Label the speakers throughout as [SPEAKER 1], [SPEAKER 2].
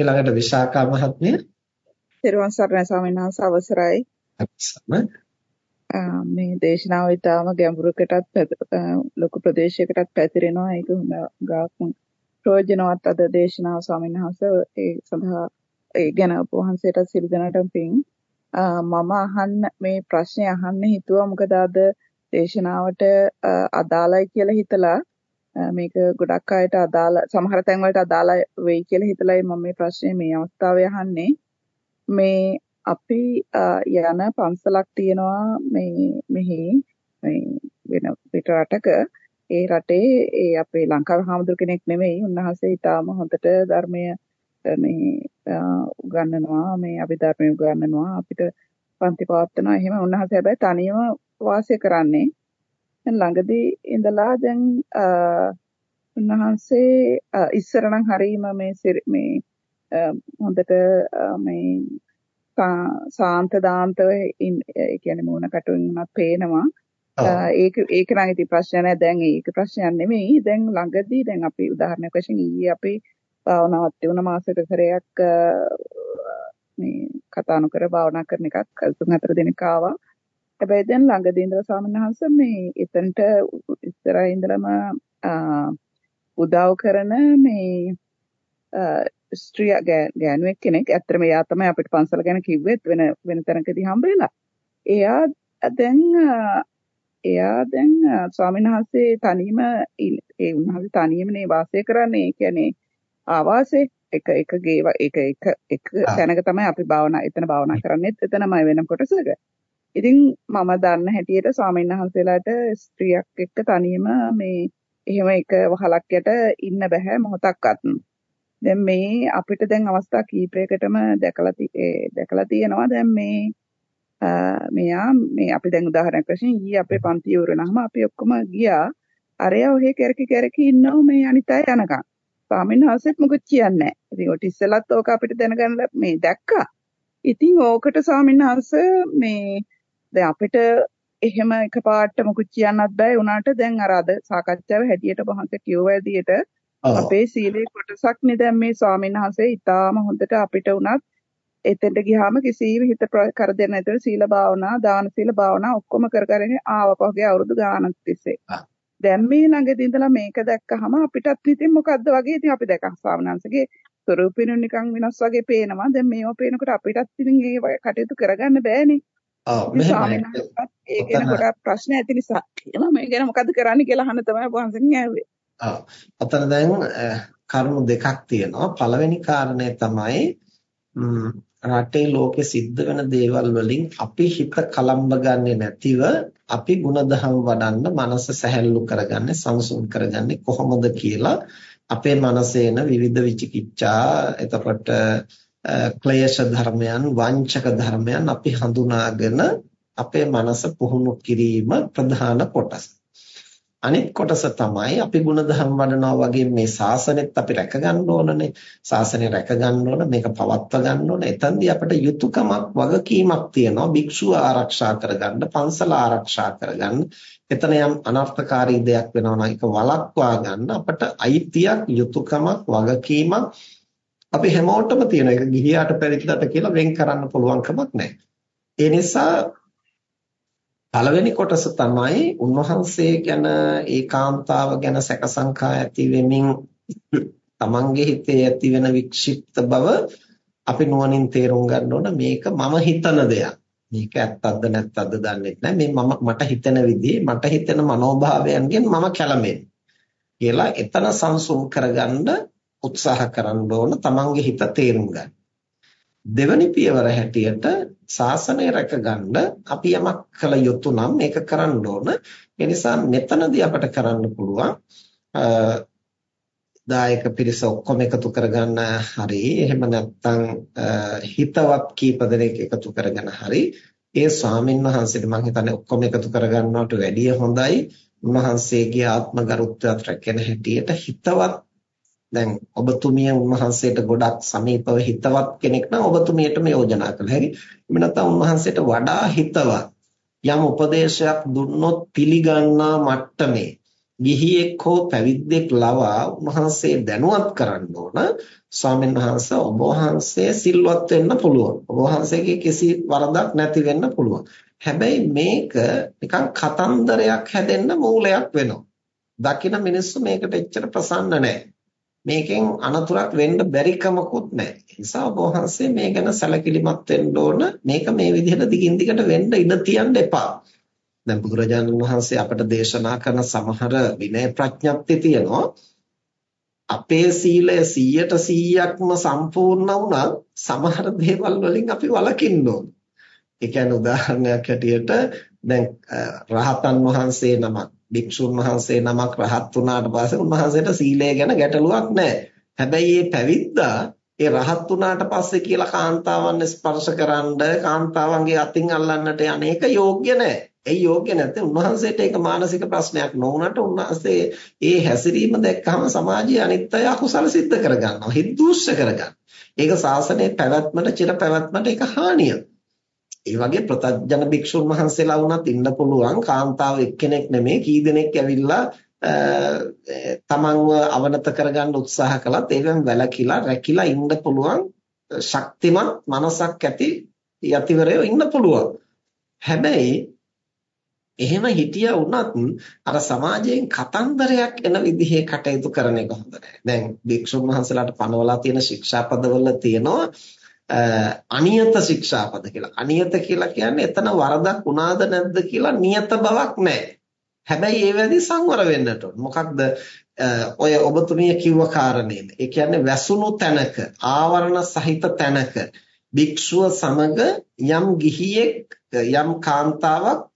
[SPEAKER 1] ඊළඟට විශාකා මහත්මිය.
[SPEAKER 2] තෙරුවන් සරණයි ස්වාමීන් වහන්සේ අවසරයි. මේ දේශනාව ඊටාම ගැඹුරකටත් ලොකු ප්‍රදේශයකටත් පැතිරෙනවා. ඒක හොඳ ප්‍රයෝජනවත් අද දේශනාව ස්වාමීන් වහන්සේ ඒ සඳහා ඒ ගැන ඔබ වහන්සේට සිල් දනටම පිං මම අහන්න මේ ප්‍රශ්නේ අහන්න හිතුවා මොකද අද දේශනාවට අදාළයි කියලා හිතලා මේක ගොඩක් අයට අදාළ සමහර තැන් වලට අදාළ වෙයි කියලා හිතලායි මම මේ ප්‍රශ්නේ මේ අවස්ථාවේ අහන්නේ. මේ අපි යන පන්සලක් තියෙනවා මේ මෙහි මේ වෙන පිට රටක. ඒ රටේ ඒ අපේ ලංකාවේ හාමුදුර කෙනෙක් නෙමෙයි. උන්වහන්සේ ඊටාම හොඳට ධර්මය මේ උගන්වනවා මේ අභිධර්මය උගන්වනවා. අපිට පන්ති පවත්වනවා. එහෙම උන්වහන්සේ හැබැයි තනියම වාසය කරන්නේ. ළඟදී ඉඳලා දැන් උන්වහන්සේ ඉස්සර නම් හරීම මේ මේ හොඳට මේ සාන්ත දාන්තව ඒ කියන්නේ මූණ කටුවෙන් උනත් පේනවා. ඒක ඒක නම් ඉතින් ප්‍රශ්න නැහැ. දැන් ඒක ප්‍රශ්නයක් නෙමෙයි. දැන් ළඟදී දැන් අපි උදාහරණයක් වශයෙන් ඊයේ අපි භාවනාවත් වුණ මාසෙක කරයක් මේ කතා නොකර භාවනා කරන එකක් තුන් හතර දිනක ආවා. හැබැයි දැන් ළඟදී ඉඳලා ස්වාමීන් වහන්සේ මේ එතනට ඉස්සරහ ඉඳලම උදව් කරන මේ ස්ත්‍රිය ගෑනුවෙක් කෙනෙක් ඇත්තටම එයා තමයි අපිට පන්සල ගැන කිව්වෙත් වෙන වෙන තැනකදී හම්බෙලා. එයා දැන් එයා දැන් ස්වාමීන් වහන්සේ තනියම ඒ උන්වහන්සේ තනියමනේ වාසය කරන්නේ. ඒ කියන්නේ ආවාසයේ එක එක ගේ එක එක එක තැනක තමයි අපි භාවනා එතන භාවනා කරන්නේත් එතනමයි වෙන කොටසක. ඉතින් මම දන්න හැටියට ස්වාමීන් වහන්සේලාට ස්ත්‍රියක් එක්ක තනියම මේ එහෙම එක වහලක් යට ඉන්න බෑ මොහොතක්වත්. දැන් මේ අපිට දැන් අවස්ථා කීපයකටම දැකලා දැකලා තියෙනවා දැන් මේ මෙයා මේ අපි දැන් උදාහරණයක් වශයෙන් ඊයේ අපේ පන්ති ඉවරනහම අපි ඔක්කොම ගියා අරයා ඔහෙ කෙරකි කෙරකි ඉන්නව මේ අනිත් අය යනකම්. ස්වාමීන් වහන්සේත් මොකද කියන්නේ නැහැ. ඉතින් ඔය ඉස්සෙල්ලත් ඕක අපිට දැනගන්න මේ දැක්කා. ඉතින් ඕකට ස්වාමීන් වහන්සේ මේ දැන් අපිට එහෙම එකපාරට මොකුත් කියන්නත් බෑ උනාට දැන් අර අද සාකච්ඡාවේ හැටියට වහන්සේ කියව ඇදියට අපේ සීලේ කොටසක් නේ දැන් මේ ස්වාමීන් වහන්සේ ඊටාම හොඳට අපිට උනත් එතෙන්ට ගියාම කිසිම හිත කර දෙන්න නැතුව සීල භාවනා දාන සීල භාවනා ඔක්කොම කර කරගෙන ආවපහුගේ අවුරුදු ගානක් තිස්සේ. දැන් මේ ළඟදී ඉඳලා මේක දැක්කහම අපිටත් ඉතින් මොකද්ද වගේ? ඉතින් අපි දැක්කා ස්වාමීන් ස්වරූපිනු නිකන් වෙනස් වගේ පේනවා. දැන් මේවා පේනකොට අපිටත් ඉතින් ඒ කටයුතු කරගන්න බෑනේ
[SPEAKER 1] ඔව් මෙහෙමයි.
[SPEAKER 2] ඒ ගැන ගොඩක් ප්‍රශ්න ඇති නිසා මම මේ ගැන මොකද කරන්න කියලා අහන්න තමයි වහන්සේගෙන් ඇහුවේ.
[SPEAKER 1] ඔව්. අතන දැන් කරුණු දෙකක් තියෙනවා. පළවෙනි කාරණය තමයි රටේ ලෝකෙ සිද්ධ වෙන දේවල් වලින් අපි හිත කලම්බ ගන්නෙ නැතිව අපි ಗುಣධම් වඩන්න මනස සැහැල්ලු කරගන්නේ සංසුන් කරගන්නේ කොහොමද කියලා අපේ මනසේන විවිධ විචිකිච්ඡා එතකොට ක්ලේශ ධර්මයන් වංචක ධර්මයන් අපි හඳුනාගෙන අපේ මනස පුහුණු කිරීම ප්‍රධාන කොටස. අනිත් කොටස තමයි අපි ಗುಣධම් වඩනවා වගේ මේ ශාසනෙත් අපි රැක ගන්න ඕනනේ. ශාසනය රැක ගන්න ඕන මේක පවත්වා ගන්න ඕන. එතෙන්දී අපිට යුතුයකමක් වගකීමක් තියෙනවා. භික්ෂුව ආරක්ෂා කරගන්න, පන්සල ආරක්ෂා කරගන්න. එතන යම් අනර්ථකාරී දෙයක් වෙනවා නම් ඒක වළක්වා ගන්න අපට අයිතියක්, යුතුයකමක්, වගකීමක් අපි හැමෝටම තියෙන එක ගිහියාට පරිද්දට කියලා වෙන් කරන්න පුළුවන් කමක් නැහැ. ඒ නිසා පළවෙනි කොටස තමයි උන්වහන්සේ ගැන ඒකාන්තාව ගැන සැකසංකා ඇති වෙමින් තමන්ගේ හිතේ ඇති වෙන වික්ෂිප්ත බව අපි නුවණින් තේරුම් ගන්න ඕන මේක මම හිතන දෙයක්. මේක ඇත්තක්ද නැත්තක්ද දන්නේ නැහැ. මේ මම මට හිතෙන විදිහේ මට හිතෙන මනෝභාවයන්ගෙන් මම කැළඹෙන්නේ. කියලා එතන සංසුන් කරගන්න උත්සාහ කරන්න ඕන තමන්ගේ හිත තේරුම් ගන්න. දෙවැනි පියවර හැටියට සාසනය රැකගන්න අපි යමක් කළ යුතු නම් මේක කරන්න ඕන. ඒ නිසා මෙතනදී අපට කරන්න පුළුවන් දායක පිරිස ඔක්කොම එකතු කරගන්න හරි එහෙම නැත්නම් හිතවත් කීප දෙනෙක් එකතු කරගෙන හරි ඒ ස්වාමින් වහන්සේට මම හිතන්නේ ඔක්කොම එකතු කරගන්නවට වැඩිය හොඳයි උන්වහන්සේගේ ආත්ම ගරුත්වයට රැකෙන හැටියට හිතවත් දැන් ඔබතුමිය උන්වහන්සේට ගොඩක් සමීපව හිතවත් කෙනෙක් නම් ඔබතුමියටම යෝජනා කළ හැකි. එහෙම නැත්නම් උන්වහන්සේට වඩා හිතවත් යම් උපදේශයක් දුන්නොත් පිළිගන්නා මට්ටමේ ගිහියෙක් හෝ පැවිද්දෙක් ලවා උන්වහන්සේ දැනුවත් කරන්න ඕන ස්වාමීන් වහන්සේ ඔබ වහන්සේ සිල්වත් වෙන්න පුළුවන්. ඔබ වහන්සේගේ කිසි වරදක් නැති වෙන්න පුළුවන්. හැබැයි මේක නිකන් කතන්දරයක් හැදෙන්න මූලයක් වෙනවා. දකින මිනිස්සු මේකට එච්චර ප්‍රසන්න නැහැ. මේකෙන් අනතුරක් වෙන්න බැරි කමකුත් නැහැ. ඒ නිසා ඔබ වහන්සේ මේ ගැන සැලකිලිමත් වෙන්න ඕන. මේක මේ විදිහට දිගින් දිගට වෙන්න ඉඩ තියන්න එපා. දැන් බුදුරජාණන් වහන්සේ අපට දේශනා කරන සමහර විනය ප්‍රඥප්ති තියෙනවා. අපේ සීලය 100ට 100ක්ම සම්පූර්ණ වුණා සමහර දේවල් වලින් අපි වළකින්න ඕන. ඒ කියන්නේ උදාහරණයක් හැටියට දැන් රහතන් වහන්සේ නමක් භික්ෂුන් වහන්සේ නමක් රහත් වුණාට පස්සේ උන්වහන්සේට සීලය ගැන ගැටලුවක් නැහැ. හැබැයි මේ පැවිද්දා ඒ රහත් වුණාට පස්සේ කියලා කාන්තාවන් ස්පර්ශ කරන්න කාන්තාවන්ගේ අතින් අල්ලන්නට අනේක යෝග්‍ය නැහැ. ඒ යෝග්‍ය නැත්නම් උන්වහන්සේට ඒක මානසික ප්‍රශ්නයක් නොවුනට උන්වහන්සේ ඒ හැසිරීම දැක්කම සමාජයේ අනිත් අය අකුසල සිද්ධ කරගන්නවා. හිද්දූෂ්‍ය කරගන්නවා. ඒක සාසනයේ පැවැත්මට චිර පැවැත්මට ඒක හානියක්. ඒ වගේ ප්‍රතඥ භික්ෂුන් වහන්සේලා වුණත් ඉන්න පුළුවන් කාන්තාව එක්කෙනෙක් නෙමෙයි කී දෙනෙක් ඇවිල්ලා තමන්ව අවනත කරගන්න උත්සාහ කළත් ඒවෙන් වැළකීලා රැකිලා ඉන්න පුළුවන් ශක්තිමත් මනසක් ඇති යතිවරයෝ ඉන්න පුළුවන්. හැබැයි එහෙම හිටියා වුණත් අර සමාජයෙන් කතන්දරයක් එන විදිහේ කටයුතු කරන එක හොඳ නැහැ. දැන් භික්ෂුන් වහන්සේලාට පනවලා තියෙන ශික්ෂාපදවල තියෙනවා අනියත ශික්ෂාපද කියලා. අනියත කියලා කියන්නේ එතන වරදක් වුණාද නැද්ද කියලා නියත බවක් නැහැ. හැබැයි ඒ වෙලදී සංවර වෙන්නට ඕන. මොකක්ද ඔය ඔබතුමිය කිව්ව කාරණේද? ඒ කියන්නේ වැසුණු තැනක, ආවරණ සහිත තැනක භික්ෂුව සමග යම් ගිහියෙක් යම් කාන්තාවක්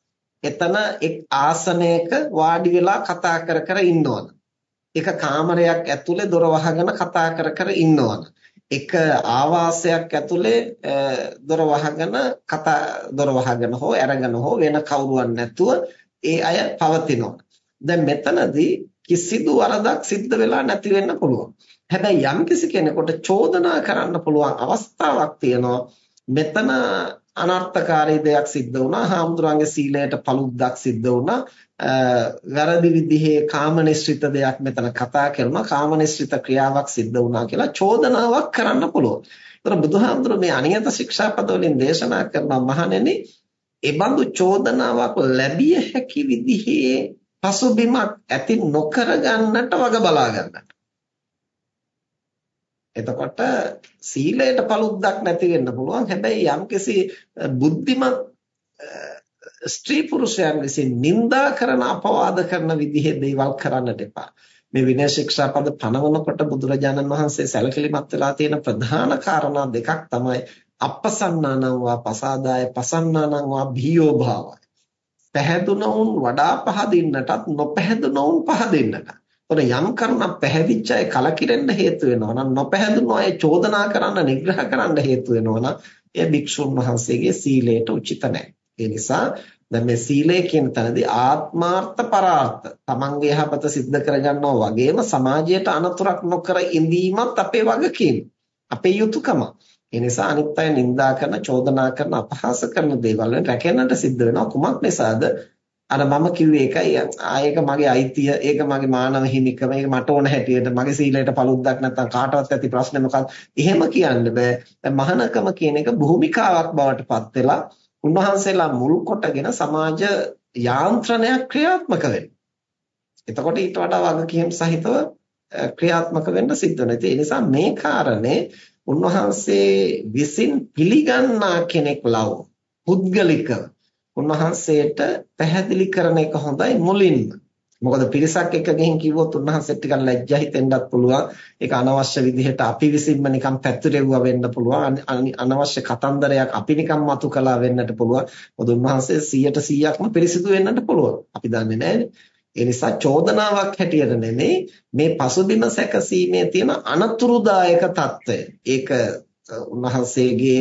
[SPEAKER 1] එතන එක් ආසනයක වාඩි වෙලා කතා කර කර ඉන්නවන. එක කාමරයක් ඇතුලේ දොර වහගෙන කතා කර කර ඉන්නවන. එක ආවාසයක් ඇතුලේ දොර වහගෙන කතා දොර වහගෙන හෝ අරගෙන හෝ වෙන කවුරුවක් නැතුව ඒ අය පවතිනවා. දැන් මෙතනදී කිසිදු වරදක් සිද්ධ වෙලා නැති වෙන්න පුළුවන්. හැබැයි යම් කිසි කෙනෙකුට චෝදනා කරන්න පුළුවන් අවස්ථාවක් තියෙනවා. මෙතන අනර්ථකාරී දෙයක් සිද්ධ වුණා. හාමුදුරන්ගේ සීලයට paluddක් සිද්ධ වුණා. වැරදි විදිහේ කාමනිශ්චිත දෙයක් මෙතන කතා කරනවා. කාමනිශ්චිත ක්‍රියාවක් සිද්ධ වුණා කියලා චෝදනාවක් කරන්න පුළුවන්. ඒතර බුදුහාමුදුරුවෝ මේ අනියත ශික්ෂාපද වලින් දේශනා කරන මහණෙනි, ඒ බඳු චෝදනාවක් ලැබිය හැකි විදිහේ පසුබිමක් ඇති නොකර ගන්නට වග බලා ගන්නට. එතකොට සීලයට paluddක් නැති වෙන්න පුළුවන්. හැබැයි යම්කිසි බුද්ධිමත් ස්ත්‍රී පුරුෂයන් විසින් නිඳා කරන අපවාද කරන විදිහේ දේවල් කරන්නට එපා. මේ විනය ශික්ෂා පද පනවනකොට බුදුරජාණන් වහන්සේ සැලකිලිමත් වෙලා තියෙන ප්‍රධාන කාරණා දෙකක් තමයි අපසන්නානං වා පසාදාය පසන්නානං වා භීයෝ භාවය. පැහැදුනවුන් වඩා පහදින්නටත් නොපැහැදුනවුන් පහදින්නට. එතකොට යම් කරුණක් පැහැදිච්ච අය කලකිරෙන්න හේතු වෙනවා නම් නොපැහැදුණු අය චෝදනා කරන්න නිග්‍රහ කරන්න හේතු වෙනවා නම් එය භික්ෂුන් වහන්සේගේ සීලයට උචිත නැහැ. ඒ නිසා දැන් මේ සීලය කියන තැනදී ආත්මාර්ථ පරාර්ථ තමන්ගේ යහපත සිද්ධ කරගන්නවා වගේම සමාජයට අනතුරක් නොකර ඉඳීමත් අපේ වගකීම. අපේ යුතුයකම. ඒ නිසා අනිත් අය නිඳා කරන, චෝදනා කරන, අපහාස කරන දේවල් වලින් රැකෙන්නට සිද්ධ වෙනවා. කුමක් නිසාද? අර මම කිව්වේ ඒකයි ආයක මගේ අයිතිය ඒක මගේ මානව හිමිකම ඒක මට ඕන හැටියට මගේ සීලයට paluddක් නැත්නම් කාටවත් ඇති ප්‍රශ්නේ මොකක්ද එහෙම කියන්න බෑ දැන් මහානකම කියන එක භූමිකාවක් බවට පත් වෙලා උන්වහන්සේලා මුල් කොටගෙන සමාජ යාන්ත්‍රණයක් ක්‍රියාත්මක වෙනවා එතකොට ඊට වඩා වගකීම් සහිතව ක්‍රියාත්මක වෙන්න සිද්ධ වෙනවා ඒ නිසා මේ කාරණේ උන්වහන්සේ විසින් පිළිගන්නා කෙනෙක් ලව පුද්ගලිකව උන්වහන්සේට පැහැදිලි කරන එක හොඳයි මුලින්ම. මොකද පිරිසක් එක ගෙහින් කිව්වොත් උන්වහන්සේ ටිකක් ලැජ්ජා හිතෙන්නත් පුළුවන්. ඒක අනවශ්‍ය විදිහට අපි විසින්ම නිකන් පැතිරෙව්වා වෙන්න පුළුවන්. අනවශ්‍ය කතන්දරයක් අපි නිකන් මතු කළා වෙන්නට පුළුවන්. මොකද උන්වහන්සේ 100%ක්ම පිරිසිදු වෙන්නට පුළුවන්. අපි දන්නේ නැහැ. ඒ නිසා චෝදනාවක් හැටියට නෙමෙයි මේ පසුබිම සැකසීමේ තියෙන අනතුරුදායක తত্ত্বය. ඒක උන්වහන්සේගේ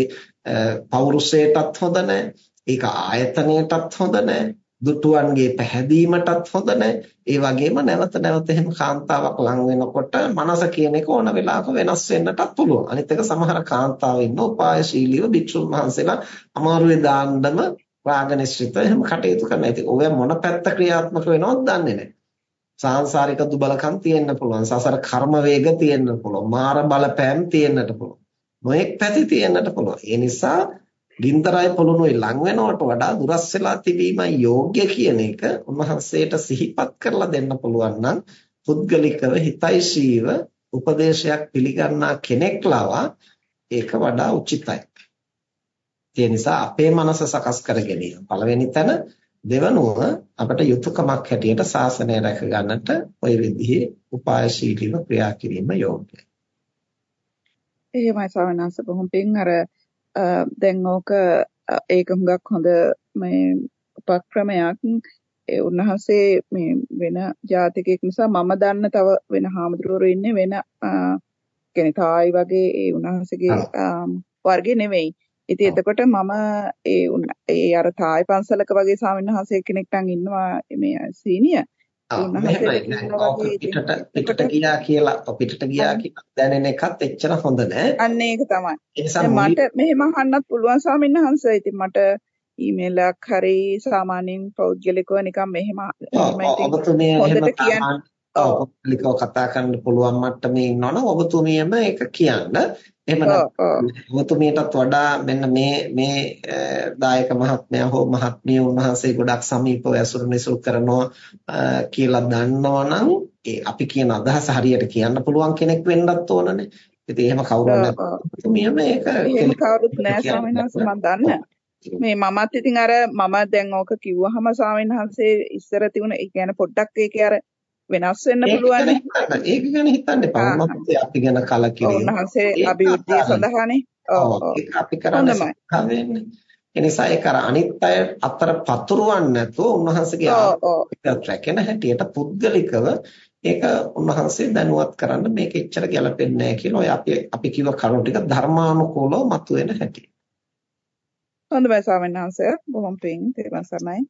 [SPEAKER 1] පෞරුෂයටත් හොඳ නැහැ. ඒක ආයතනයටත් හොඳ නැහැ. දුටුවන්ගේ පැහැදීමටත් හොඳ නැහැ. ඒ වගේම නැවත නැවත එහෙම කාන්තාවක් ලං වෙනකොට මනස කියන එක ඕන වෙලාවක වෙනස් වෙන්නටත් පුළුවන්. අනිත් එක සමහර කාන්තාව ඉන්න උපායශීලීව භික්ෂුන් වහන්සේලා අමාරුවේ දාන්නම රාගනිශ්චිත එහෙම කටයුතු කරනවා. ඉතින් ඔය මොන පැත්ත ක්‍රියාත්මක වෙනවද දන්නේ නැහැ. සාංශාරික දුබලකම් තියෙන්න පුළුවන්. සසර කර්ම වේග තියෙන්න පුළුවන්. මාර බලපෑම් තියෙන්නට පුළුවන්. නොඑක් පැති තියෙන්නට පුළුවන්. ඒ නිසා ගින්දරයි පොළොනුයි ලං වෙනවට වඩා දුරස් වෙලා තිබීමයි යෝග්‍ය කියන එක උන්වහන්සේට සිහිපත් කරලා දෙන්න පුළුවන් නම් පුද්ගලිකව හිතයිශීව උපදේශයක් පිළිගන්නා කෙනෙක් ලවා ඒක වඩා උචිතයි. ඒ නිසා අපේ මනස සකස් කර ගැනීම පළවෙනි තැන දෙවනුව අපට යුතුයකමක් හැටියට සාසනය රැක ගන්නට ওই විදිහේ උපායශීලීව ක්‍රියා කිරීම යෝග්‍යයි.
[SPEAKER 2] එහෙමයි ස්වාමීන් වහන්සේ බොහොම පිං අර දැන් ඕක ඒක හුඟක් හොඳ මේ උපක්‍රමයක් ඒ උන්වහන්සේ මේ වෙන ජාතිකයෙක් නිසා මම දන්න තව වෙන හාමුදුරුවෝ ඉන්නේ වෙන කියන්නේ තායි වගේ ඒ උන්වහන්සේගේ වර්ගේ නෙවෙයි. ඉතින් එතකොට මම ඒ ඒ අර තායි පන්සලක වගේ ස්වාමීන් වහන්සේ කෙනෙක් නම් ඉන්නවා මේ සීනිය.
[SPEAKER 1] පිටට පිටට ගියා කියලා පිටට ගියා කියලා දැනෙන එකත් එච්චර හොඳ නෑ.
[SPEAKER 2] අන්න ඒක තමයි. මට මෙහෙම අහන්නත් පුළුවන් ස්වාමීන් වහන්සේ. ඉතින් මට ඊමේල් එකක් හරි සාමාන්‍යයෙන් පෞද්ගලිකව නිකන් මෙහෙම
[SPEAKER 1] ඔබතුමිය හොඳට පෞද්ගලිකව කතා කරන්න පුළුවන් මට්ටමේ ඉන්නවනම් ඔබතුමියම ඒක කියන්න. එහෙම ඔබතුමියටත් වඩා මෙන්න මේ මේ දායක මහත්මයා හෝ මහත්මිය උන්වහන්සේ ගොඩක් සමීපව ඇසුරු නිසුරු කරනවා කියලා දන්නවනම් ඒ අපි කියන අදහස හරියට කියන්න පුළුවන් කෙනෙක් වෙන්නත් ඕනනේ. ඉතින් එහෙම කවුරුත් නැත්නම් ඒක
[SPEAKER 2] කවුරුත් නැහැ ස්වාමීන් වහන්සේ මම දන්නේ. මේ මමත් ඉතින් අර මම දැන් ඕක කිව්වහම ස්වාමීන් වහන්සේ ඉස්සර තිබුණ ඒ කියන්නේ පොඩ්ඩක් ඒකේ අර වෙනස් වෙන්න පුළුවන්.
[SPEAKER 1] ඒක ගැන හිතන්න එපා. උන්වහන්සේ අපි ගැන කලකිරීම
[SPEAKER 2] උන්වහන්සේ අභිවෘද්ධිය සඳහානේ.
[SPEAKER 1] ඔව්. ඒක අපි කරන්නේ වෙන්නේ. එනිසා ඒක අර අනිත් අය අතර පතුරවන්නේ නැතුව උන්වහන්සේගේ ආත්මිකත් රැකෙන හැටියට පුද්ගලිකව ඒක උන්වහන්සේ දැනුවත් කරන්න මේක එච්චර ගැලපෙන්නේ නැහැ කියලා ඔය අපි අපි කිව්ව කරුණු ටික ධර්මානුකූලව මතුවෙන හැටි.
[SPEAKER 2] හොඳයි ස්වාමීන් වහන්සේ. බොහොම පිං තේරුම් සරණයි